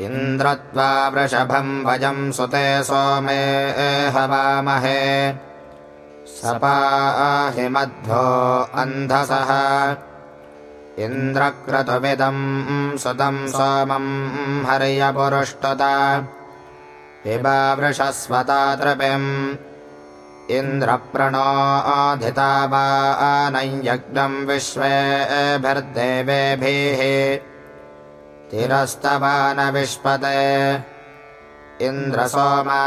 इन्द्रत्वा वृषभम् वजम् सुते सोमे हवामहे। सपाहि मध्वो अन्धसः। इन्द्रक्रतुविदम् सुतम् सोमम् हर्यपुरुष्टुता। पिबा वृषस्वता तृपिम् इन्द्रप्रणोधिता वा नञ्यग्नम् विश्वेभिर्देवेभिः तिरस्तवान विश्पते इन्द्रसोमा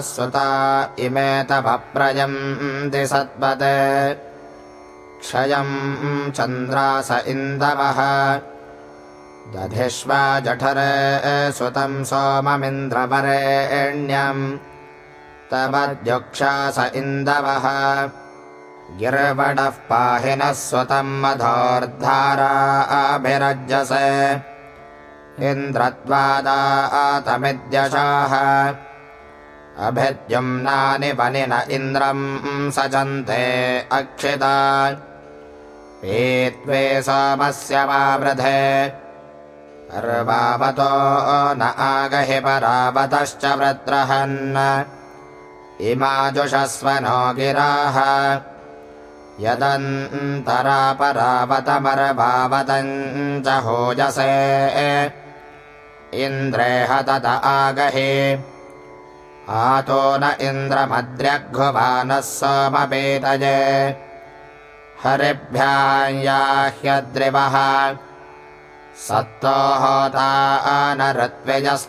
सुता इमे तवप्रजम् दिसत्पते क्षयम् चन्द्रास इन्दवः। दधिष्वा जठरे सुतम् सोममिन्द्रवरेण्यम् तवद्युक्षास इन्दवः। गिर्वडः पाहि नः स्वतम् मधोर्धाराभिरज्यसे इन्द्रत्वादातमिद्यशाः अभिद्युम्नानि वनिन इन्द्रम् सजन्ते अक्षिता। एत्वे सोमस्य वावृधे पर्वावतो न आगहि परावतश्च वृत्रहन् इमाजुषस्वनो गिराः। यदन्तरापरावतमरभावतम् च होजसे। इन्द्रे हतत आगहे। आतो न इन्द्रमद्र्यघ्वानः सोमपेतजे हरिभ्याह्यद्रिवः सत्तो होता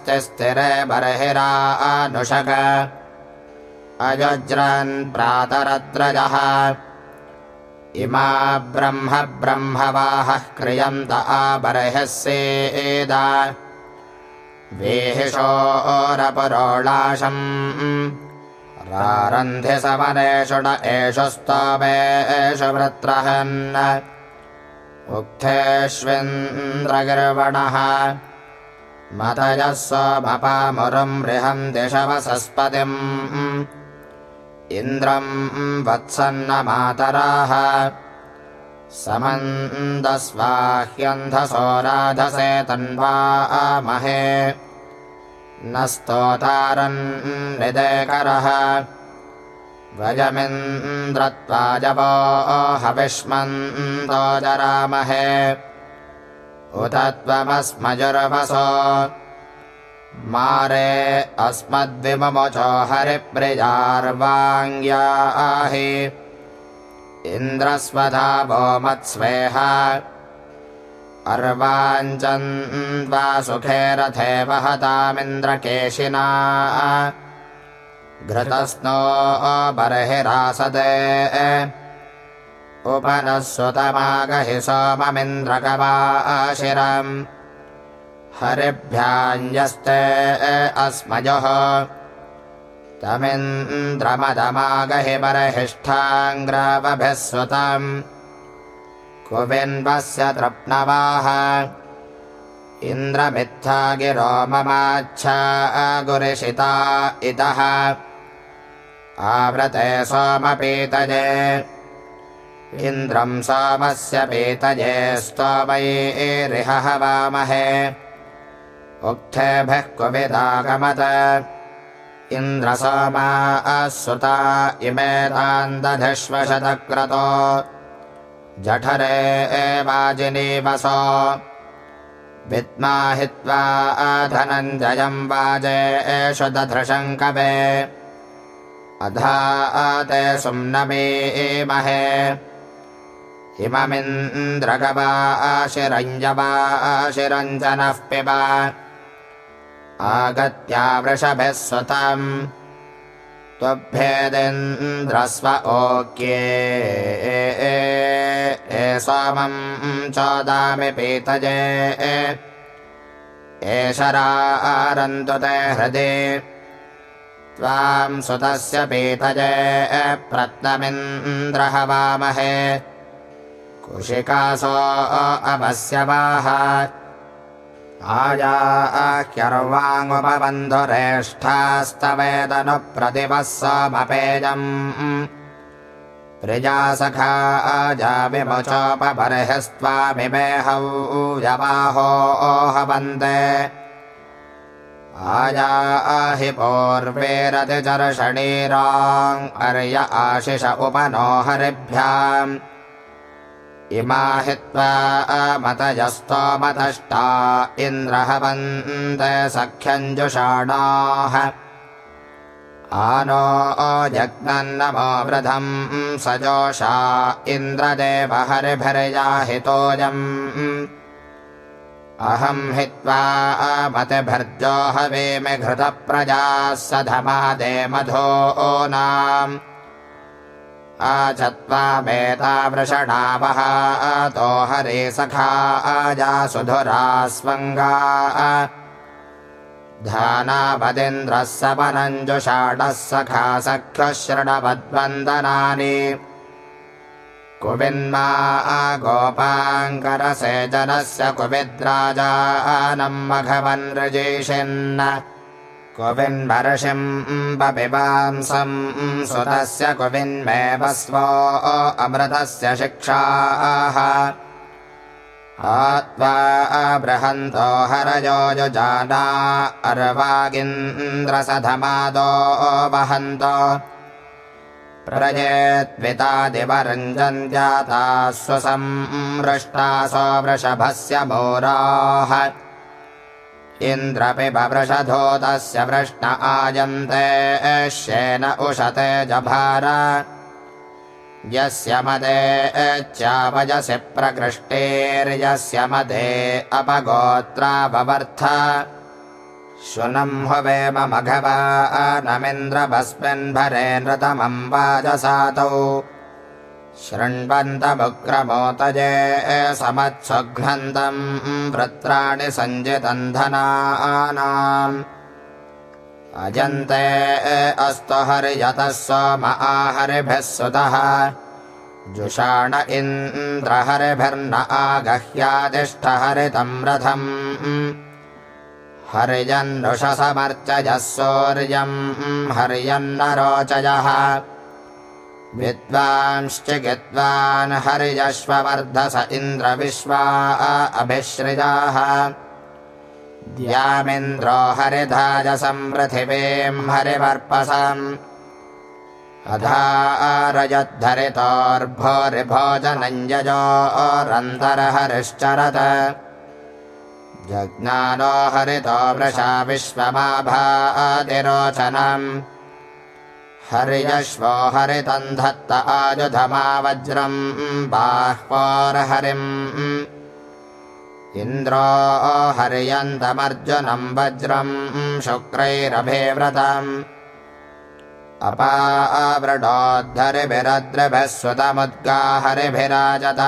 स्थिरे बर्हिरा अनुषग अजज्रन् प्रातरत्रजः इमा ब्रह्म ब्रह्मवाहः क्रियन्त आबर्हस्येदा वेहिषोरपुरोणाशम् रारन्धि सवनेषु न एषु स्तवेषु वृत्रहन् उक्थेष्विन्द्रगिर्वणः मतयः स्वमपामुरुम् बृहम् दिशवसस्पतिम् इन्द्रम् वत्सन्नमातराः। समन्दस्वाह्यन्धसो राधसे तन्वा महे न स्तोतारन् हृदयकरः व्रजमिन्द्रत्वाजवो हविष्मन्दो जरामहे। उत त्वमस्मजुर्वसो मारे अस्मद्विममोचो हरिप्रियार्वाङ्ग्याहि। इन्द्रस्वधा वो मत्स्वेह। अर्वाञ्चन्द्वा सुखे रथे वहतामिन्द्रकेशिना घृतस्नो बर्हिरासदे उपनः सुतमागहि सोममिन्द्रकवाशिरम् हरिभ्याञ्जस्ते अस्मजः। तमिन्द्रमदमागहि बर्हिष्ठाङ्ग्रावभिः सुतम्। कुविन्वस्य तृप्नवाः इन्द्रमित्था गिरो ममाच्छा गुरिषिता इतः। आवृते सोमपीतजे। इन्द्रम् सोमस्य पीतजे स्तोमैरिह हवामहे उक्थेभिः कुविदागमत इन्द्रसोमा असुता इमे तान्दधिष्वशतक्रतो। जठरे एवाजिनीवसो। विद्माहित्वा धनञ्जयम् वाजे एषु दधृशङ्कवे अधा ते सुम्नमीमहे इममिन्द्रगवा आशिरञ्जवा आशिरञ्जनः पिब आगत्या वृषभिः सुतम् त्वभ्येदिन्द्रस्व ओक्ये। सोमम् चोदामि पीतजे एषरारन्तु ते हृदि। त्वाम् सुतस्य पीतजे प्रत्नमिन्द्रहवामहे कुशिकासो अवस्यवाः आयाह्यर्वाङ्मुपबन्धुरेष्ठास्तवेदनुप्रतिपः सोमपेयम्, स मपेयम्, स्तवेदनुप्रतिपः सोमपेयम्, प्रजासखा आजाविमुचोपबर्हस्त्वामिमेहौ यवाहो हवन्ते आया हि पूर्वेरतिचर्षणीराङ् अर्य आशिष उपनो हरिभ्याम् इमा हि त्वा मतयस्तोमतष्टा इन्द्रहवन्त सख्यञ्जुषाणाः। आनो जग्नन्नमो वृधम् सजोषा इन्द्रदेव हरिभिर्याहितोऽयम् अहं हि त्वा मतिभिर्जो हवेमि घृतप्रजाः सधमादे मधो नाम् आचत्वामेता वृषणावहातो हरे सखा आजा स्वङ्गा। धानावदिन्द्रः सपनञ्जुषाढः सखा सख्यशृणवद्वन्दनानि कुविन्मा गोपाङ्करसेजनस्य कुविद्राजानम् मघवन्नृजेषिन् कुविन्मर्षिम् बपिबांसम् सुतस्य कुविन्मेव स्व अमृतस्य शिक्षाः। आत्वा बृहन्तो हरयो युजाना अर्वागिन्द्रसधमादो वहन्त। प्रजेत्वितादिवरञ्जन्त्याता स्वसंमृष्टासो वृषभस्य मोराः इन्द्रपिबवृषधोतस्य वृष्ण आयन्ते श्येन उशते जभार। यस्य मदे च्यावजसि प्रकृष्टेर्यस्य मदे अपगोत्राववर्थ शुनम् हुवेम मघवानमिन्द्रभस्मिन्भरे नृतमम् वाजसातौ शृण्वन्तमुग्रमोतजे समत्सुघ्नन्तम् वृत्राणि सञ्जितन्धनानाम्। अजन्ते अस्तु हरिजतः सोम आहरिभिः सुतः। जुषाण इन्द्रहरिभिर्न आगह्यादिष्ठ हरितम् रथम्। हरिजन्नुषसमर्चयः सौर्यम् हर्यन्न रोचयः विद्वांश्चिकिद्वान् हरिजश्ववर्धस इन्द्रविश्वा अभिश्रिजाः द्यामिन्द्रो हरिधाजसम् पृथिवीम् हरिवर्पसम्। अधारजद्धरितोर्भोरिभोजनञ्जोरन्तरहरिश्चरत जज्ञानो हरितो वृषा विश्वमाभातिरोचनम् हर्यश्वो हरितम् धत्त आयुधमा वज्रम् बाह्वोर्हरिम्। इन्द्रो हर्यन्तमर्जुनम् वज्रम् शुक्रैरभिव्रतम् अपावृडोद्धरिभिरद्रिभिः सुतमुद्गाहरिभिराजत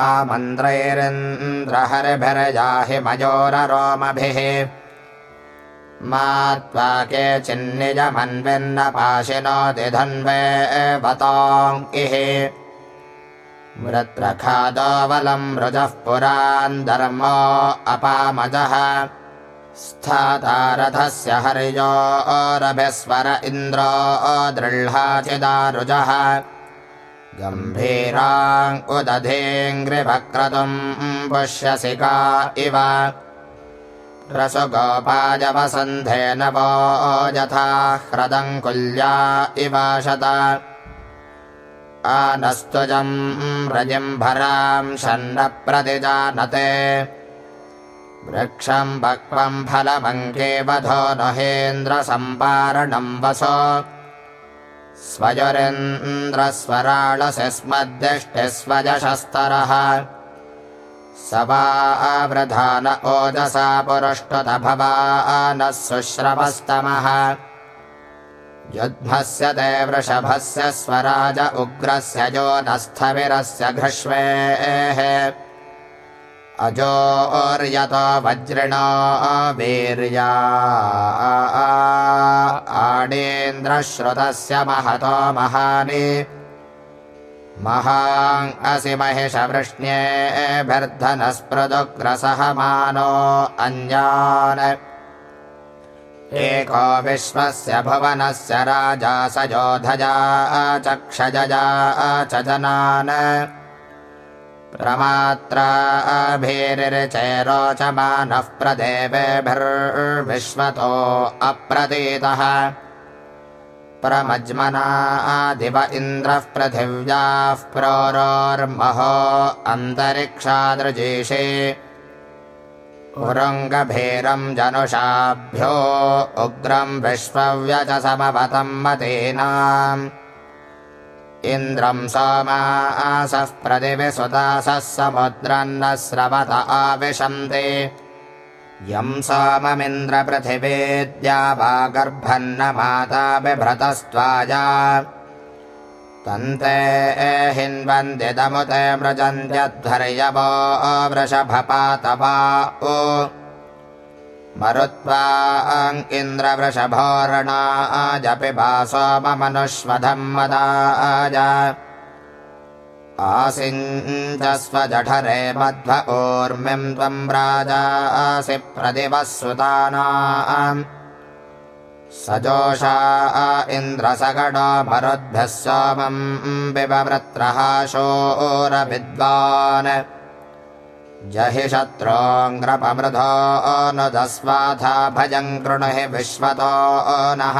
आमन्त्रैरिन्द्रहरिभिर्जाहि मयोररोमभिः मा त्वा केचिन्निजमन्विन्नपाशिनोति धन्वे वतोङ्किः मृत्रखादोवलम् रुजः पुरान् धर्मो अपामजः। स्थाता रथस्य हरिजोरभिस्वर इन्द्रो दृह्लाचिदारुजः गम्भीराङ्कुदधेऽङ्घ्रिभक्रतुम् पुष्यसि का इव रसगोपाजवसन्धेन वो यथा ह्रदङ्कुल्या इवाशत आनस्तुजम् रजिम्भराम् शन्नप्रतिजानते वृक्षम् भक्वम् फलमङ्के वधो नहेन्द्रसम्पारणम् वसो। स्वजुरिन्द्रस्वराळसि स्मद्दिष्टिस्वजशस्तरः स वा आवृधान ओजसा पुरुष्टुत भवानः शुश्रवस्तमः युध्मस्य ते वृषभस्य स्वराज उग्रस्य जो नस्थविरस्य घृष्वेः। अजोर्यतो वज्रिणो वीर्या आडेन्द्रश्रुतस्य महतो महानि महाङ् महिषवृष्ण्येभिर्धनस्पृदुग्रसहमानो अन्यान्। एको विश्वस्य भुवनस्य राजा स योधजा चक्षजजा च जनान्। प्रमात्राभिरिचैरोचमानः प्रदेवेभिर्विश्वतो अप्रतीतः प्रमज्मनादिव इन्द्रः पृथिव्याः प्रोरोर्महो अन्तरिक्षादृजीषे उरङ्गभीरम् जनुषाभ्यो उग्रम् विश्वव्यजसमवतम् मतीनाम्। इन्द्रम् सोमासः प्रतिविसुतासः समुद्रन्न स्रवत आविशन्ति यम् सोममिन्द्रपृथिवेद्या वा गर्भन्न माता बिभ्रतस्त्वाजा तन्ते हिन्वन्दिदमुते व्रजन्त्यध्वर्यवो वृषभपातवा ओ मरुत्वाङ्किन्द्रवृषभोरणाजपि वासो ममनुष्वधम् मदाज आसिञ्चस्वजठरे मध्व ऊर्मिम् त्वम् राजासि प्रदिवः सुतानाम् सजोषा इन्द्रसगणो मरुद्भ्यः सोमम् बिबवृत्रः शोरविद्वान् जहि शत्रोऽङ्ग्रपमृधो नुदस्वाथा भजम् कृणुहि विश्वतो नः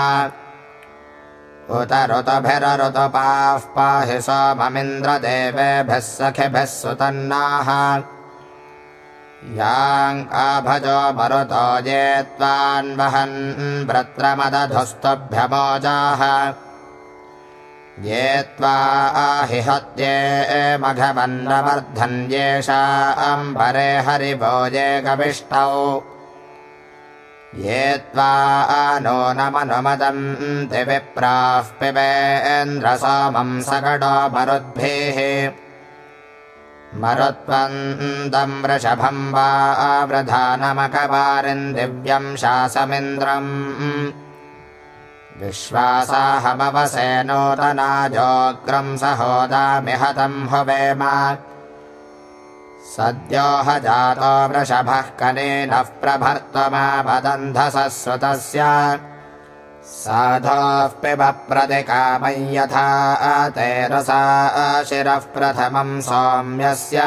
उत ऋतुभिरऋतुपाः पाहि सोममिन्द्रदेवेभिः सखिभिः सुतन्नाः। याङ्काभजो मरुतो ये त्वान्वहन् व्रत्रमदधुस्तुभ्यमोजाः ये त्वा हि हत्ये मघवन्नवर्धन्येषा अम्बरे हरिभोजे कविष्टौ ये त्वा नो नमनुमदन्ति विप्राः पिबेन्द्रसोमम् सकटो मरुद्भिः। मरुत्वन्दम् वृषभम् वा वृधानमकवारिन् दिव्यम् शासमिन्द्रम्। विश्वासाहमवसे नूतनाजोऽग्रम् सहोदामिहतम् हुवेम सद्यो ह जातो वृषभः कनेनः प्रभर्त्वमापदन्धसः सुतस्य साधोः पिब प्रतिकामै यथा तेरसा शिरः प्रथमम् सौम्यस्य।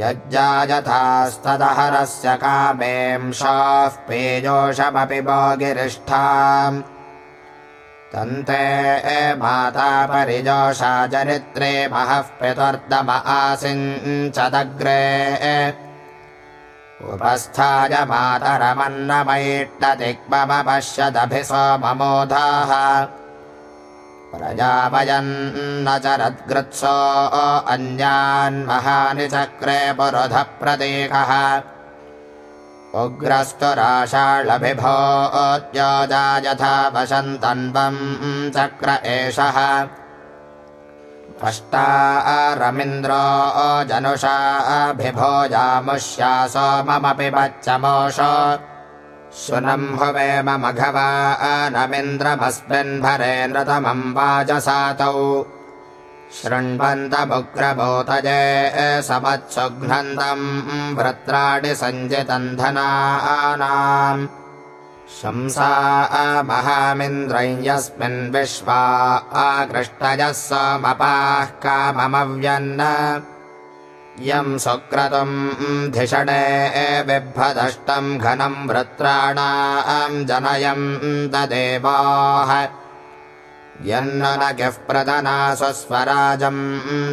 यज्जायथास्तदहरस्य कामेंशाः पेजोषमपि भोगिरिष्ठाम् तन्ते माता परिजोषा चरित्रे महः पितुर्दम आसिञ्चदग्रे। उपस्थाय मातरमन्नमैट्टदिग्ममपश्यदभिसो ममोधाः प्रजापयन्न चरद्गृत्सो अन्यान्महानि चक्रे पुरुधः प्रतीकः उग्रस्तु राशाळभिभोद्योजा यथा वसन्तन्वम् चक्र एषः पष्टारमिन्द्रो जनुषाभिभोजामुष्या सोममपि वच्चमोष शुनम् हुवेम मघवानमिन्द्रमस्मिन्भरे नृतमम् वाजसातौ शृण्वन्तमुग्रभूतजे समत्सुघ्नन्दम् वृत्राणि सञ्जितन्धनानाम्। शंसा महामिन्द्रय्यस्मिन् विश्वा आकृष्टजः सोमपाः काममव्यन्न। यम् सुक्रतुम् धिषणे बिभ्रदष्टम् घनम् वृत्राणाम् जनयम् ददेवाः यन्न न किः प्रदना स्वस्वराजम्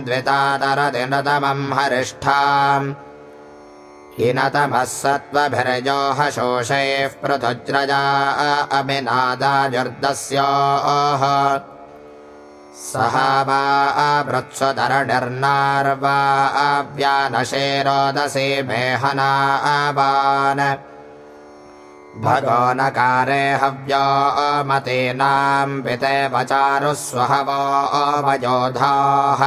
द्वितादरदिनतमम् हरिष्ठाम्। हिनतमः सत्त्वभिर्योः शोषैः पृथुज्रजा अभिनादाजुर्दस्योः सह वा आवृत्स्वधरणिर्नार्वा अव्यानशेरोदसे मेहनावान् भगो नकारे हव्यो मतीनाम् पितेव चारुः स्वहवो अवयोधाः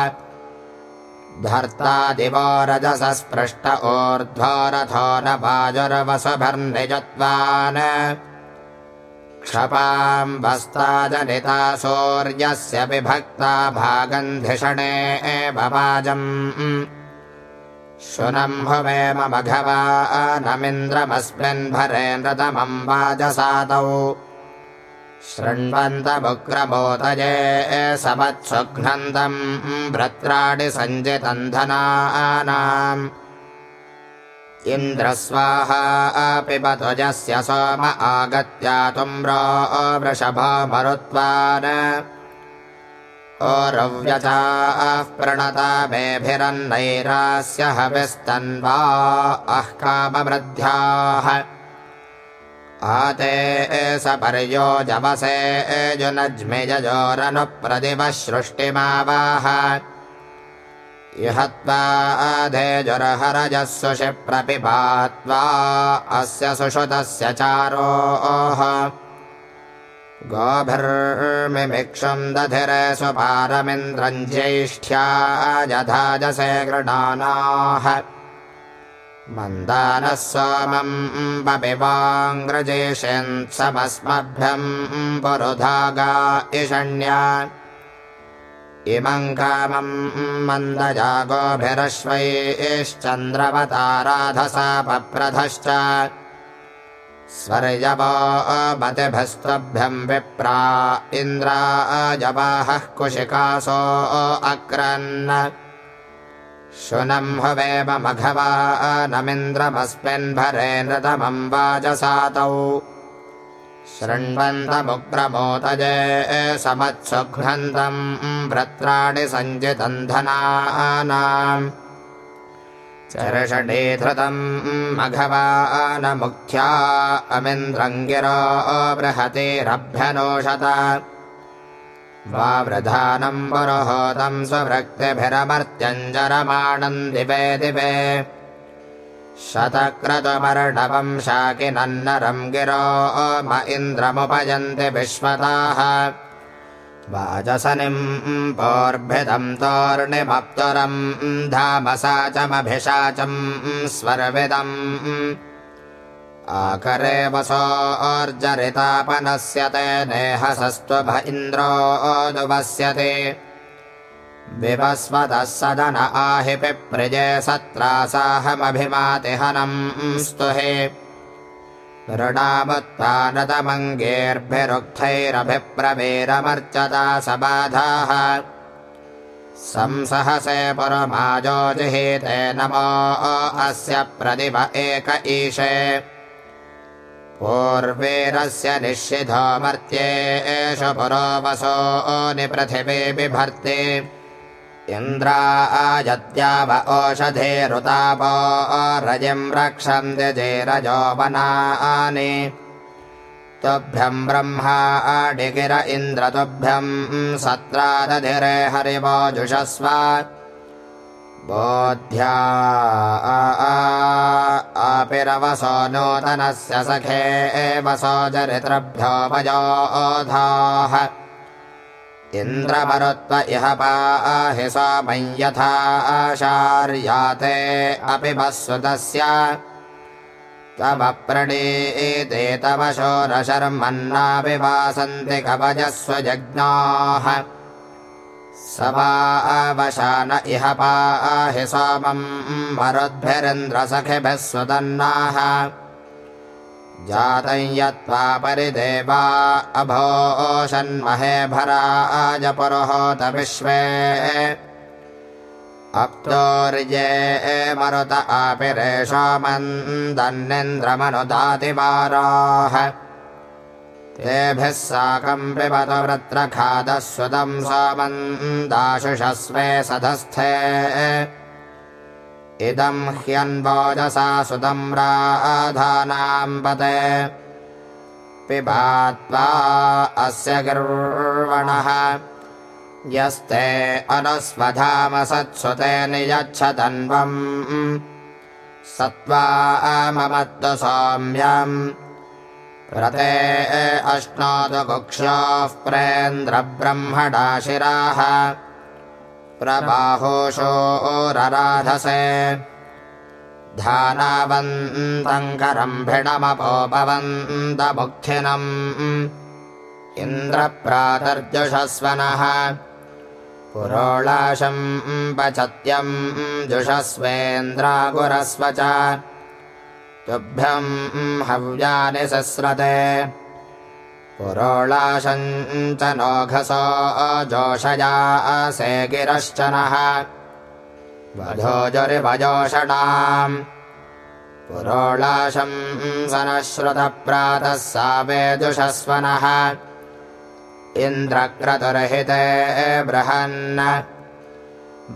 धर्ता दिवो रजसः स्पृष्ट ऊर्ध्वो रथो न वाजुर्वसुभिर्निजत्वान् क्षपाम् वस्ताजनिता सूर्यस्य विभक्ता भागन्धिषणे एव वाजम् शुनम्भुवेम मघवा नमिन्द्रमस्मिन् भरे नृतमम् वाजसादौ। शृण्वन्तमुग्रबोधये सवत्सुघ्नन्दम् भ्रत्राणि सञ्जितम् धनानाम् इन्द्रस्वाहा पिबध्वजस्य सोम आगत्या तुम्रो वृषभो मरुत्वान् ओरव्यचाः प्रणता मेभिरन्नैरास्य हविस्तन्वा अः कामवृद्ध्याः। आते सपर्यो जवसे जुनज्मिजोरनुप्रदिवः सृष्टिमावाह इहत्वाधेजुरहरजस्वशि प्रपिपात्वा अस्य सुषुतस्य चारोः गोभिर्मिमिक्षम् दधिरे ज्येष्ठ्या जधाजसे गृणानाः मन्दानः सोमम् पपिवाङ्ग्रजेष्यन्त्समस्मभ्यम् पुरुधागा इषण्या। इमम् कामम् मन्दजागोभिरश्वैश्चन्द्रवताराधसा पप्रधश्च स्वर्यवो मतिभस्त्वभ्यम् विप्रा इन्द्राजवाहः कुशिकासो अक्रन् शुनम् हुवेम मघवानमिन्द्रमस्मिन्भरे नृतमम् वाजसातौ। शृण्वन्तमुग्रमोदजे समत्सुघ्नन्तम् व्रत्राणि सञ्जितम् धनानाम् चर्षणे धृतम् मघवानमुख्या अमिन्द्रङ्गिरो बृहतेरभ्यनोषत वावृधानम् पुरोहोतम् स्वभृक्तिभिरमर्त्यञ्जरमाणम् दिवे दिवे। शतक्रतुमर्णवम् शाकिनन्नरम् गिरो म इन्द्रमुपयन्ति विश्वताः वाजसनिम् पोर्भिदम् तोर्णिमप्तुरम् धामसाचमभिषाचम् स्वर्विदम् आकरे वसोर्जरितापनस्यते नेहसस्त्वभ इन्द्रोऽदुवस्यते विवस्वतः सदन आहि पिप्रजे सत्रासाहमभिमातिहनम् स्तुहे ऋणामुत्पानतमङ्गेर्भिरुक्थैरभिप्रवेरमर्चता सबाधाः। संसहसे पुरमाजो जिहीते नमो अस्य प्रदिव एक ईशे। पूर्वेरस्य निश्चिधो मर्त्ये एष पुरो वसो निपृथिवे बिभर्ति इन्द्रा आयत्याव ओषधेरुतापो रजिम् रक्षन्ति जेरजोपनानि तुभ्यम् ब्रह्मा आडिगिर इन्द्र तुभ्यम् सत्रादधिरे हरिवोजुषस्व बोध्या आपिरवसो नूतनस्य सखे वसो चरित्रभ्यो वयोधाः इन्द्रमरुत्व इह पाहि सोमं यथा आशार्याते अपि वस्वतस्य तव प्रणीते तव शोरशर्मन्नाभिवासन्ति कवजस्व जज्ञाः। स वा इह पाहि सोमम् मरुद्भिरिन्द्रसखिभिः स्वदन्नाः जातं यत्त्वा परिदेवा अभोषन्महे भराज पुरुहोत विश्वे। अप्तोर्ये मरुत आपिरेषामन्दन्निन्द्रमनुदातिवाराः तेभिः साकम् पिबत वृत्रखादः सुतम् सोमन्दाशुषस्वे सधस्थे इदम् ह्यन्वोजसा सुतम् राधानाम् पते। पिबात्वा अस्य गिर्वणः। यस्ते अनुस्वधामसत्सुते नियच्छतन्वम् सत्त्वा ममत्तु सौम्यम् रते अश्नोतु कुक्ष्योः प्रेन्द्रब्रह्मणाशिराः प्रबाहोषोरराधसे ध्यानावन्तङ्करम्भिणमपोपवन्तमुखिनम् इन्द्रप्रातर्जुषस्वनः। पुरोळाशम् पचत्यम् जुषस्वेन्द्रागुरस्व च। तुभ्यम् हव्यानि सस्रते पुरोळाशम् च नोघसो जोषयासे गिरश्च नः। वधोजरिवजोषणाम् पुरोळाशम् सनश्रुतप्रातः सा वेदुषस्वनः इन्द्रक्रतुर्हिते बृहन्।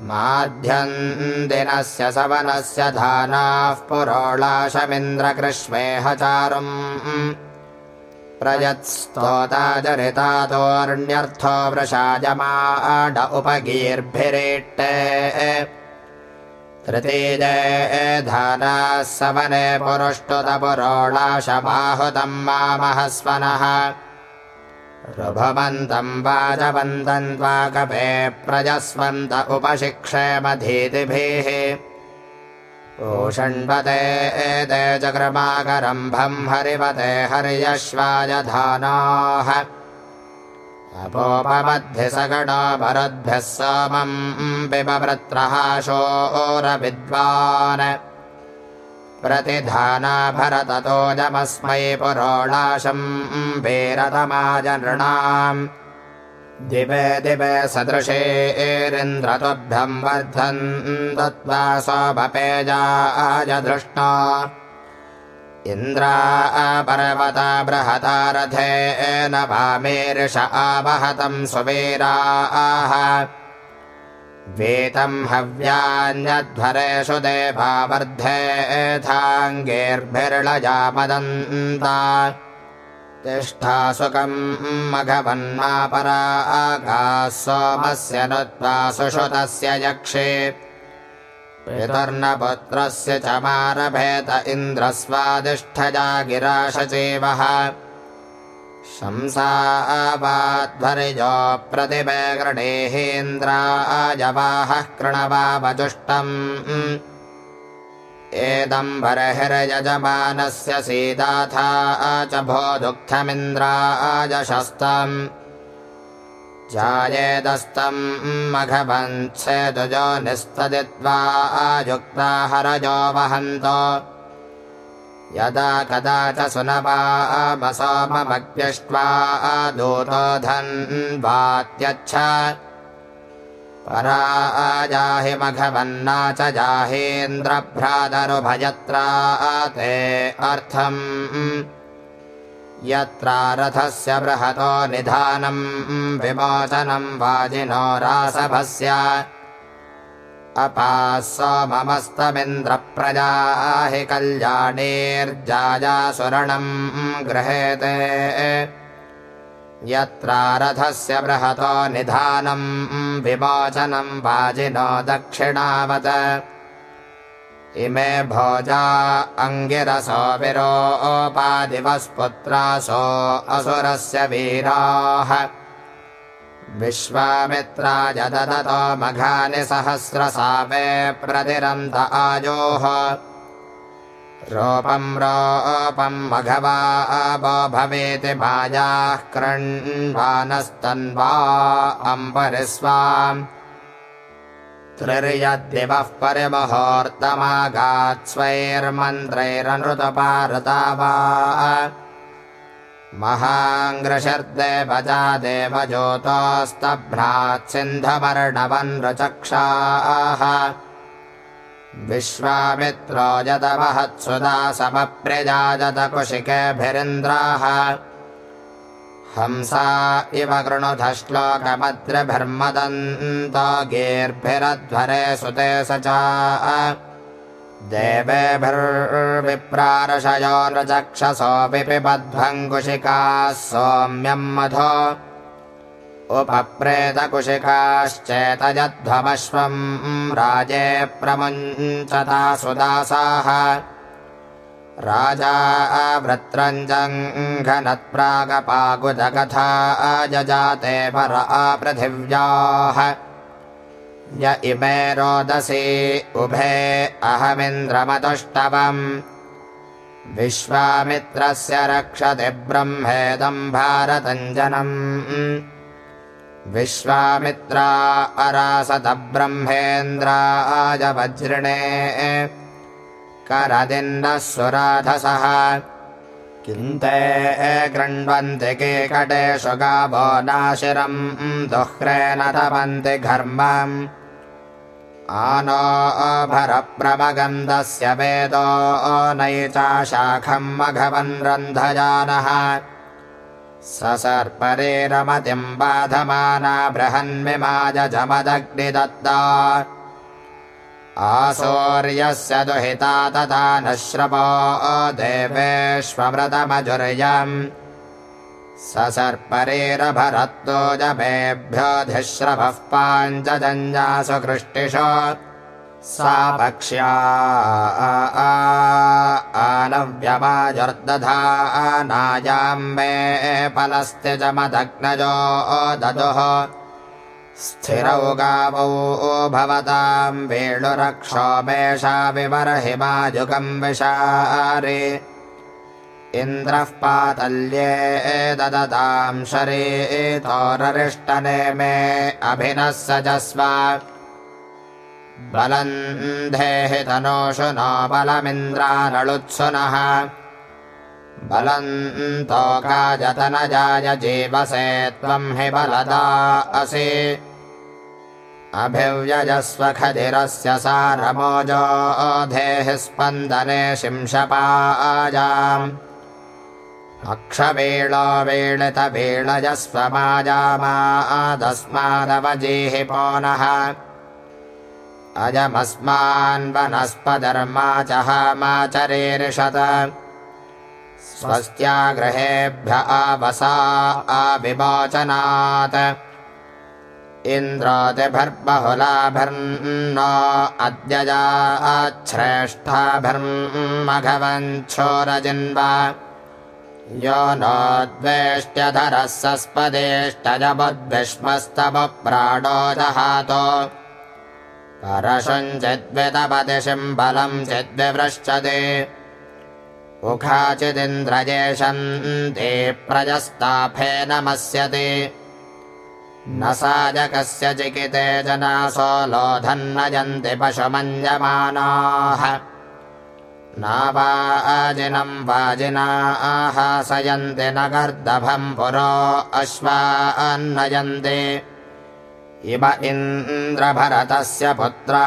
माध्यम् दिनस्य सवनस्य धानाः पुरोळाशमिन्द्रकृष्वेह चारुम् प्रयत्स्तोताचरितातोऽर्ण्यर्थो वृषाजमाड उपगीर्भिरेट्टे। तृतीये धानाः सवने पुरुष्टुतपुरोळाशबाहुतम् मामहस्वनः रुभवन्तम् वाजवन्तम् त्वाकपे प्रजस्वन्त उपशिक्षेमधीतिभिः ओषण्पते एते चक्रमाकरम्भम् हरिपते हर्यश्वायधानाः अपोपमद्भिसगणो भरद्भ्यः सोमम् पिबवृत्रः शोरविद्वान् प्रतिधाना भरततोजमस्मै पुरोणाशम् वीरतमाजनृणाम् दिवे दिवे सदृशे एरिन्द्रतुभ्यम् वर्धन् दत्त्वा स्वपेजायधृष्णा इन्द्रा पर्वता बृहता रथे न वामेर्ष आवहतम् सुवीराः। वेतम् हव्यान्यध्वरेषु देवावर्धेथाङ्गेर्भिर्लजामदन्ता तिष्ठा सुखम् मघवन्मापरा आगाः सोमस्य नुत्वा सुषुतस्य यक्षे। पितर्नपुत्रस्य च मारभेत इन्द्रस्वादिष्ठजा गिराशचेवः शंसावाध्वरिजो प्रतिभे गृणेहेन्द्राजवाहः कृणवावजुष्टम् एदम्बरहिरयजमानस्य सीताथा च भो दुःखमिन्द्राजशस्तम् जायेदस्तम् मघवन्सेदुजो निस्तदित्वा युक्ता हरजो वहन्तो। यदा कदा च सुनवामसोममग्ष्वा दूतो धन्वात्यच्छ पराजाहि मघवन्ना च जाहेन्द्रभ्रातरुभयत्रा ते अर्थम्। यत्रा रथस्य बृहतो निधानम् विमोचनम् वाजिनो रासभस्य। अपाः सोममस्तमिन्द्रप्रजाहि कल्याणेर्जायासुरणम् गृहेते यत्रा रथस्य बृहतो निधानम् विमोचनम् वाजिनो दक्षिणावत। इमे भोजा अङ्गिरसो विरोपादिवस्पुत्रासो असुरस्य वीराः। विश्वामित्राय ददतो मघानि सहस्रसावे प्रतिरन्त आजोः रोपम् रोपम् मघवा वो भवेति भाजाः कृण्वानस्तन्वा अम्बरिस्वाम्। त्रिर्यद्दिवः स्वैर्मन्त्रैरनृतपारता वा महाङ्ग्रशर्देवजा देवज्योतोस्तभ्रात् सिन्धवर्णवन्नृचक्षाः विश्वामित्रो यदवहत्सुदा समप्रिजाजतकुशिकेभिरिन्द्राः हंसा इव कृणुध श्लोकमद्रभिर्मदन्तो गीर्भिरध्वरे सुते स च। देवेभिर्विप्रारशयो नृचक्षसोऽपि पिबध्वङ्कुशिकाः सोम्यम् मधो उपप्रेतकुशिकाश्चेतजध्वमश्वम् राजे प्रमुञ्चता सुदासाः। राजा वृत्रञ्जङ्घनत्प्रागपाकुजकथा जजाते पर आपृथिव्याः य इमे रोदसी उभे अहमिन्द्रमतुष्टवम्। विश्वामित्रस्य रक्षति ब्रह्मेदम् भारतञ्जनम् विश्वामित्रा अरासतब्रह्मेन्द्राय वज्रिणे करदिन्दः सुराधसः किन्ते गृह्ण्वन्ति कीकटेषु गावो नाशिरम् दुह्रेण तपन्ति घर्मम्। आनो भरप्रमगन्धस्य वेदो नैचाशाखम् मघवन् रन्धजानः ससर्परेरमतिम् बाधमाना बृहन्मिमाजमदग्निदत्ता आसौर्यस्य दुहिता तथा न श्रवो देवेष्वमृतमजुर्यम्। ससर्परेरभरत्तो जमेभ्योऽधिश्रवः पाञ्चजञ्जासु कृष्टिषु सा भक्ष्या आनव्यमाजुर्दधा नायाम्बे फलस्त्यजमदग्नजो ददुः। स्थिरौ गावौ भवताम् वेणुरक्षोमेषा विमर्हिमाजुगम् विशारे। इन्द्रः पातल्ये ददताम् शरीतोररिष्टने मे अभिनः सजस्व बलम् धेहि तनोषु नो बलमिन्द्रानलुत्सुनः बलम् तोकाजतनजाय जीवसे त्वम् हि बलदा असि। अभिव्यजस्वखदिरस्य सारमोजो धेः स्पन्दने शिंशपाजाम्। अक्षवीळो वीळितवीळजस्वमाजामादस्मादवजीहि पोनः अजमस्मान्वनस्पधर्मा च माचरेरिषत स्वस्त्यागृहेभ्य आवसा आविवोचनात्। इन्द्रादिभिर्बहुलाभिर्न अद्यजाच्छ्रेष्ठाभिर्मघवञ्छोरजिन्वा यो नोद्वेष्ट्यधरः सस्पदेष्टजबुद्विष्मस्तवप्राणो दहातो परशुञ्चिद्वितपदिशिम् बलम् चिद्विवृश्चते उखाचिदिन्द्रजेशन्ते प्रजस्ताफे नमस्यते न साजकस्य चिकिते जनासो लोधन्नयन्ति पशुमञ्जमानाः। नावाजिनम् वाजिनाहासयन्ति न गर्दभम् पुरो अश्वान्नयन्ति इव इन्द्रभरतस्य पुत्रा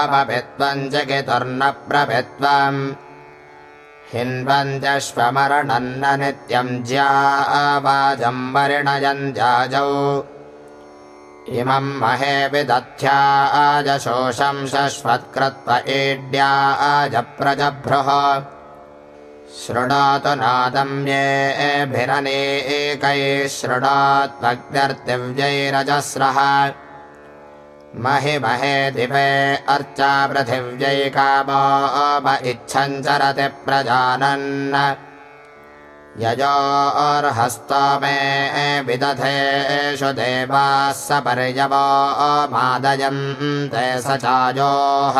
अपपित्वम् जगितुर्न प्रभित्वम् हिन्वन्त्यश्वमरणन्न नित्यम् ज्यावाजम् वरिणयन्त्याजौ इमम् महे विदध्याजशोषम् शश्वत्कृत्व ईड्याजप्रजभ्रुः शृणोतु नादम् येभिरनेकैः शृणोत्वग्निर्दिव्यैरजस्रः महि महे दिवे अर्चा पृथिव्यैकामो इच्छम् चरति प्रजानन् यजोर्हस्तो मे विदधेषु देवाः स पर्यवो मादयन्ते स चाजोः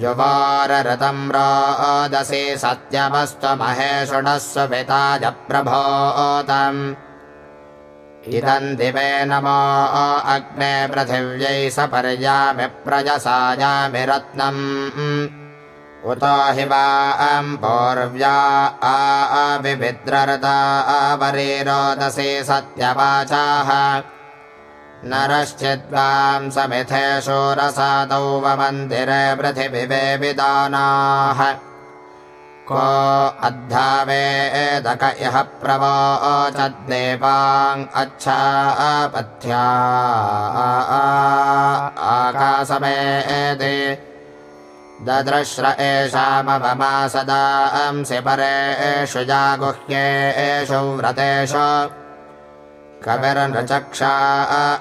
जुवाररतम् रोदसि सत्यमस्तु महेशुणस्व पिताज प्रभोतम्। इदम् दिवे नमो अग्ने पृथिव्यै स पर्यामि प्रजसायामि रत्नम्। उतो हि वा पूर्व्या आविभिद्ररता आवरीरोदसी सत्यवाचाः नरश्चिद्वां समिथे शूरसादौ वमन्दिरे पृथिविवे विदानाः को अद्धावेदक इह प्रवोचद्देवाङ् अच्छापथ्या। आकाशमेति ददृश्र एषामवमा सदा अंसि परेषु जागुह्येषु व्रतेषु कविर्नृचक्षा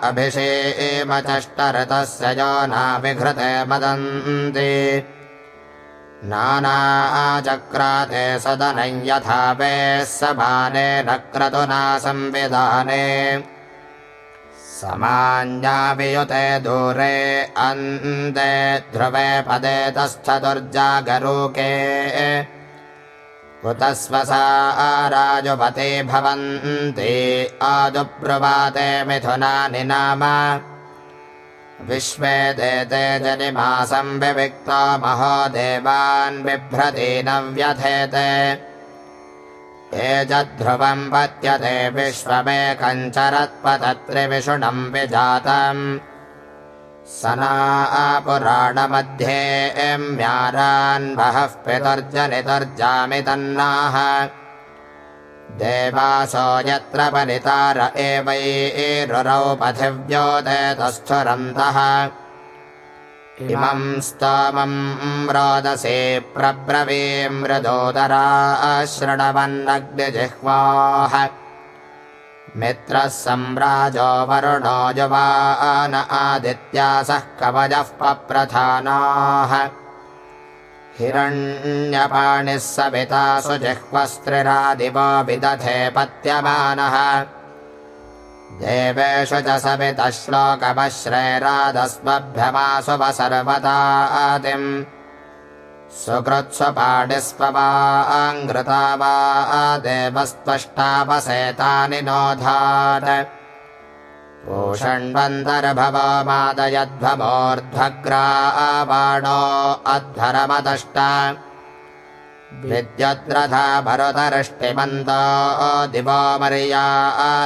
अभिषेमचष्टरतस्य जो नाविघृते मदन्ति नानाचक्राते सदनं यथा वेः समाने न क्रतुना संविधाने। समाञ्जावियुते दूरे अन्ते ध्रुवे पदे तस्थदुर्जागरूके उत स्वसा राजुपते भवन्ति। आदुब्रुवाते मिथुनानि नाम विश्वे ते ते जनिमासं विविक्तो महो देवान् बिभ्रति न व्यथेते। एजध्रुवम् पत्यते विश्वमेकञ्चरत्पतत्रिविषुणम् विजातम् सनापुराणमध्ये म्यारान्वहः पितुर्जनितुर्जामि तन्नाः। देवासो यत्र परितार एवैरुरौ पथिव्योदयतस्थुरन्तः इमम् स्तोमम् रोदसे प्रब्रवीं मृदोदरा शृणवन्नग्निजिह्वाः मित्रः सम्राजो वरुणो युवान आदित्यासः कवजः पप्रधानाः। हिरण्यपाणिः सविता सुजिह्वस्त्रिरादिवो विदधे पत्यमानः देवेषु च सवितः श्लोकमश्रैरादस्मभ्यमासुव सर्वदातिम् सुकृत्स्वपाणिस्ववाङ्घृता वा देवस्त्वष्टावसेतानि नोधात्। पूषण्वन्तर्भवो मादयध्वमोर्ध्वग्रा बाणो अध्वरमदष्ट। विद्युद्रथा भरतरिष्टिमन्तो दिवो मर्या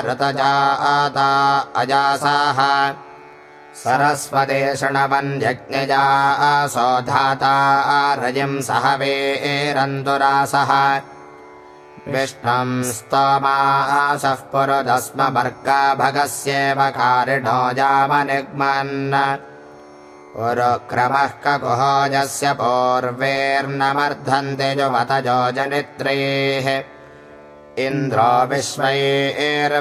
ऋतजाता अजासाः सरस्वते शृणवन्यज्ञजा असोधाता रजिं सह वेरन्तुरासः। विष्णुम् स्तोमासः पुरुदस्मर्गा भगस्येव कारिणो जामनिग्मन्। उरुक्रमः ककुहोजस्य पूर्वेर्नमर्धन्ति जुवतजो जनित्रेः इन्द्रो विश्वैर्वीर्यै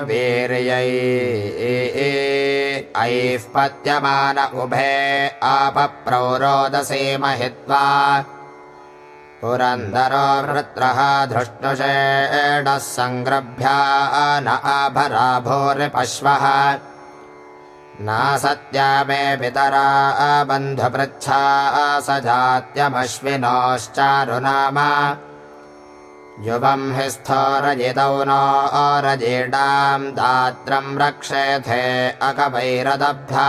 ऐः पत्यमान उभे आपप्रौरोदसे महित्वा। पुरन्दरो वृत्रः धृष्णुषेणः सङ्ग्रभ्या न आभरा भूरिपश्वः। नासत्या मे पितरा बन्धुपृच्छा स जात्यमश्विनोश्चारुनाम युवम् हि स्थोरजितौ नो रजीडाम् दात्रम् रक्षेथे अकवैरदब्धा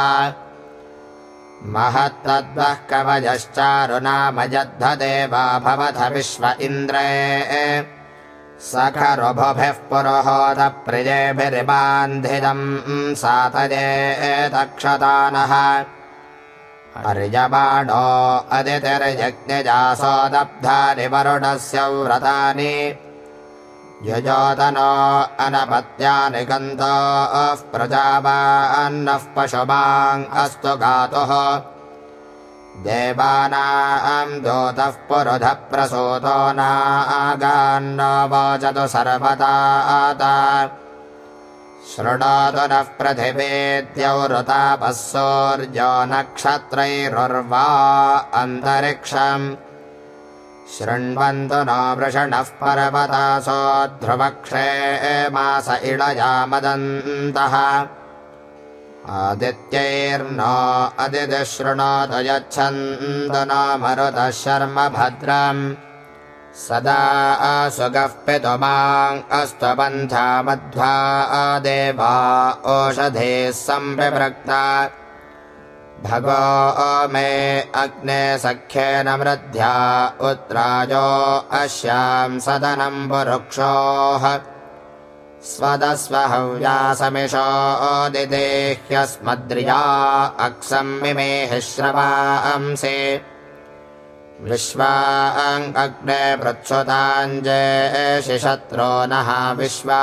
महत्तद्वः कवयश्चारुनामजद्धदेवा भवथ विश्व इन्द्रे। सखरुभुभिः पुरोहोदप्रियेभिरिबान्धिदम् सातये तक्षतानः अर्यमाणो अदितिर्यज्ञजासो दब्धानि वरुणस्य व्रतानि। युजोतनो अनपत्यानि गन्तोः प्रजावान्नः पशुमाङ् अस्तु गातुः। देवानाम् दूतः पुरुधः प्रसूतो नागान्नो वोचतु सर्वता शृणोतु नः पृथिवेद्यौरुतापः सौर्यो नक्षत्रैरुर्वा अन्तरिक्षम्। शृण्वन्तु नो वृषणः पर्वतासो ध्रुवक्षे मास इळयामदन्तः आदित्यैर्नो अदितिः शृणोतु यच्छन्तु नो मरुतः शर्म भद्रम् सदा सुगः पितुमाङ् अस्तुपन्था मध्वा देवा ओषधेः संविभृक्ता भगो मे अग्ने सख्येन मृद्ध्या उत्तराजो अस्यां सदनं पुरुक्षोः। स्वदस्वहव्यासमिषोदिदेह्यस्मद्रिया अक्संमिमेः श्रवांसे विश्वाङ्गग्ने पृच्छुताञ्जेशिशत्रो नः विश्वा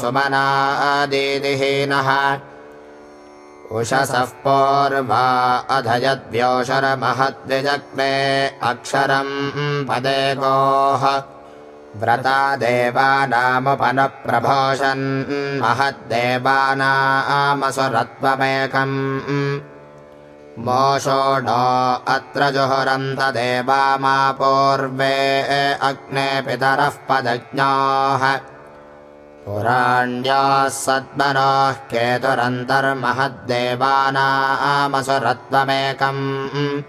सुमनादिदिहीनः उषसः पूर्वा अधयद्व्योषरमहद्विजग्ने अक्षरम् पदे गोः। व्रता देवानामुपनप्रभोषन् महद्देवानामसुरत्वमेकम् मोषोणो अत्र जुहुरन्तदेवा मा पूर्वे अग्ने पितरः पदज्ञाः। पुराण्याः सद्मनोः केतुरन्तर्महद्देवानामसुरत्वमेकम्।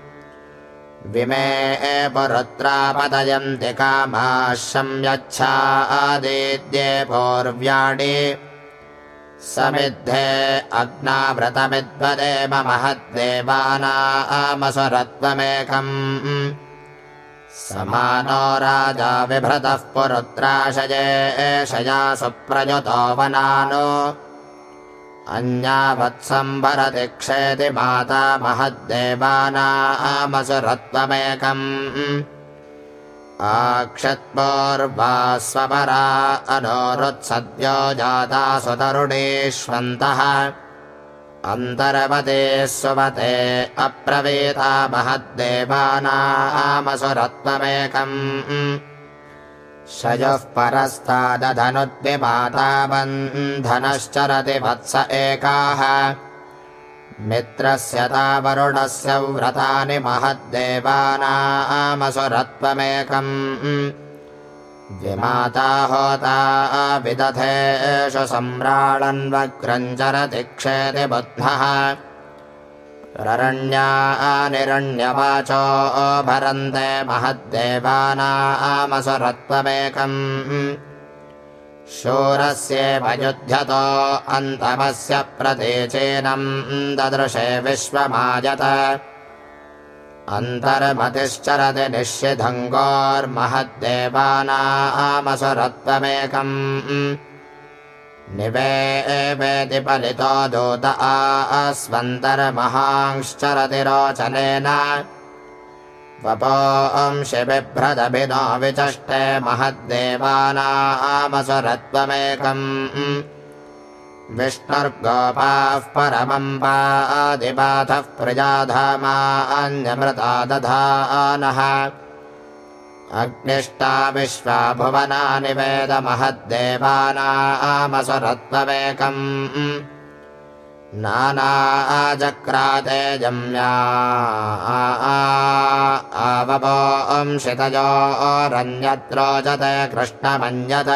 विमे पुरुत्रापतयन्ति कामाशं यच्छादिद्ये पूर्व्याणि समिद्धे अग्नाव्रतमिद्वदेव महद्देवानामसुरत्वमेकम् समानो राजा बिभ्रतः पुरुत्राशये एषया सुप्रयुतो वनानो। अन्यावत्सम्भरति क्षेति माता महद्देवानामसुरत्वमेकम् आक्षत्पूर्वा स्वपरा अनोरुत्सद्यो जाता सुतरुणीष्वन्तः अन्तर्वते सुवते अप्रवीता महद्देवानामसुरत्वमेकम्। शयोः परस्तादधनुद्विपाता बन्धनश्चरति वत्स एकाः मित्रस्य तावरुणस्य व्रतानि महद्देवानामसुरत्वमेकम्। द्विमाता होता विदधेषु सम्राळन्वग्रञ्जरति क्षेति बुद्धः ररण्यानिरण्यवाचो भरन्ते महद्देवानामसुरत्वमेकम् शूरस्येवयुध्यतो अन्तमस्य प्रतीचीनम् ददृशे विश्वमायत। अन्तर्मतिश्चरति निष्यिधङ्गोर्महद्देवानामसुरत्वमेकम् निवेति पलितो दूत आस्वन्तर्महांश्चरति रोचनेन वपोंशि बिभ्रदभिनो विचष्टे महद्देवानामसुरत्वमेकम्। विष्णुर्गोपाः परमम् पादिपाथः प्रजाधामान्यमृता दधानः अग्निष्टा विश्वा भुवनानि वेदमहद्देवानामसुरत्वमेकम् नानाचक्राते जम्या आवपोंशितयोरन्यत्रोचते कृष्णमन्यत।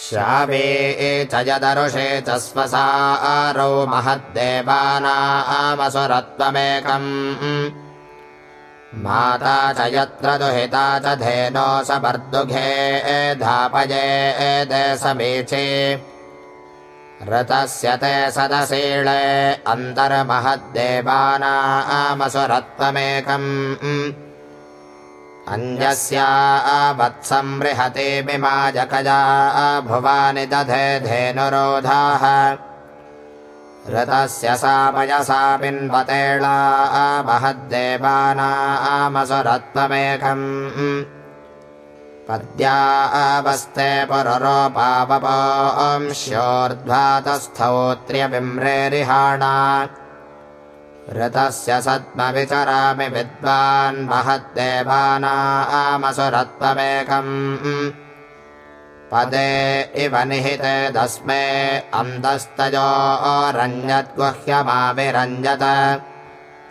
श्रावे च यदरुषे च स्वसारौ महद्देवानामसुरत्वमेकम्। माता च यत्र दुहिता च धेनो सपर्दुघे धापये एते समीचे ऋतस्य ते सदशीळे अन्तर्महद्देवानामसुरत्वमेकम्। अन्यस्या वत्संबृहते विमाजकजा भुवानि दधे धेनुरोधाः। ऋतस्य सा पयसा पिन्वतेळा महद्देवानामसुरत्वमेकम् पद्या अवस्ते ऋतस्य सद्मविचरामि विद्वान् महद्देवानामसुरत्वमेकम् पदे इव निहिते तस्मे अन्तस्तयोरन्यद्गुह्यमाविरञ्जत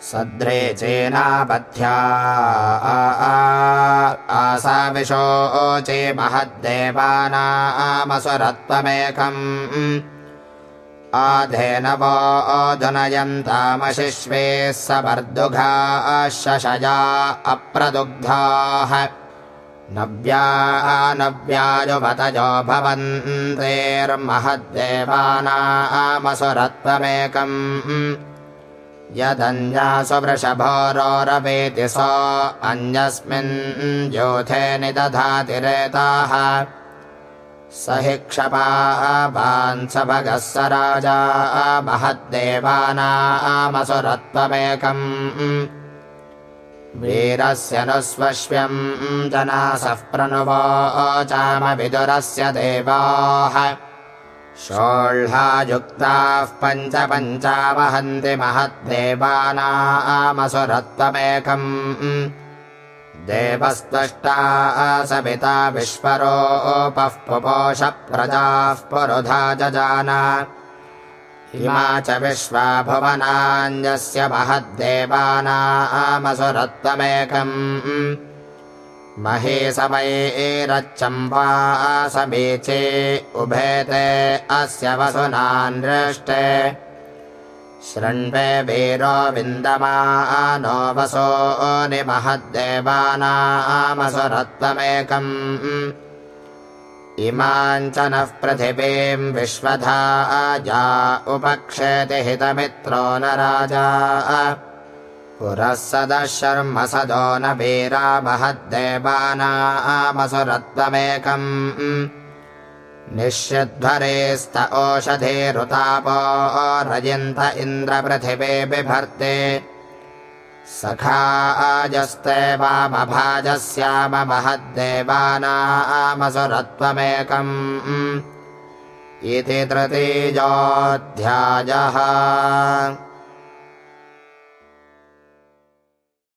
सद्रे चेनापथ्या आसाविशोचे महद्देवानामसुरत्वमेकम्। आधेनवो अधुनयन्तामशिश्वे सवर्दुघाशया अप्रदुग्धाः। नव्या नव्याजुपतयो भवन्तेर्महद्देवानामसुरत्वमेकम् यदन्यासु वृषभोरोरवेति स अन्यस्मिन् योथे निदधाति रेताः। स हि क्षपाभान्स भगः स राजा महद्देवानामसुरत्वमेकम्। वीरस्य नु स्वश्व्यम् जनासः प्रणुवोचामविदुरस्य देवाः षोह्लायुक्ताः पञ्च पञ्चावहन्ति महद्देवानामसुरत्वमेकम् देवस्त्वष्टा सविता विश्वरोपः पुपोष प्रजाः पुरुधा भुवनान्यस्य महद्देवानामसुरत्वमेकम् महीसमयेरच्चम्बा समीचे उभेते अस्य वसुनान् दृष्टे। शृण्वे वीरो विन्दमानो वसो निमहद्देवानामसुरत्वमेकम्। इमाम् च नः पृथिवीम् विश्वधा जा उपक्षेति हितमित्रो न राजा पुरः सदः शर्म सदो न वीरामहद्देवानामसुरत्वमेकम् निश्चिध्वरेस्त ओषधेरुतापो रजिन्त इन्द्रपृथिवे बिभर्ते। सखा आजस्ते वामभाजस्याम महद्देवानामसुरत्वमेकम् इति तृतीयोऽध्यायः